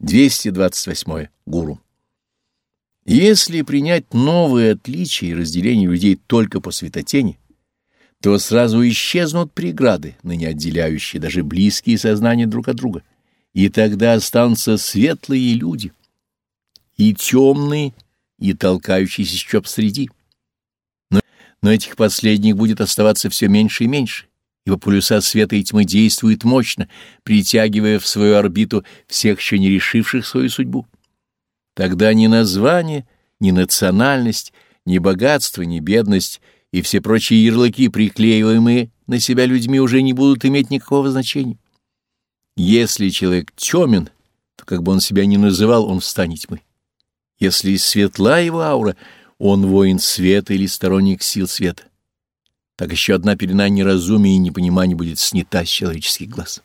228. Гуру. Если принять новые отличия и разделение людей только по светотени, то сразу исчезнут преграды, ныне отделяющие даже близкие сознания друг от друга, и тогда останутся светлые люди, и темные, и толкающиеся еще посреди. Но, но этих последних будет оставаться все меньше и меньше, ибо полюса света и тьмы действуют мощно, притягивая в свою орбиту всех еще не решивших свою судьбу. Тогда ни название, ни национальность, ни богатство, ни бедность и все прочие ярлыки, приклеиваемые на себя людьми, уже не будут иметь никакого значения. Если человек темен, то как бы он себя ни называл, он встанет тьмы. Если светла его аура, он воин света или сторонник сил света так еще одна пелена неразумия и непонимания будет снята с человеческих глаз.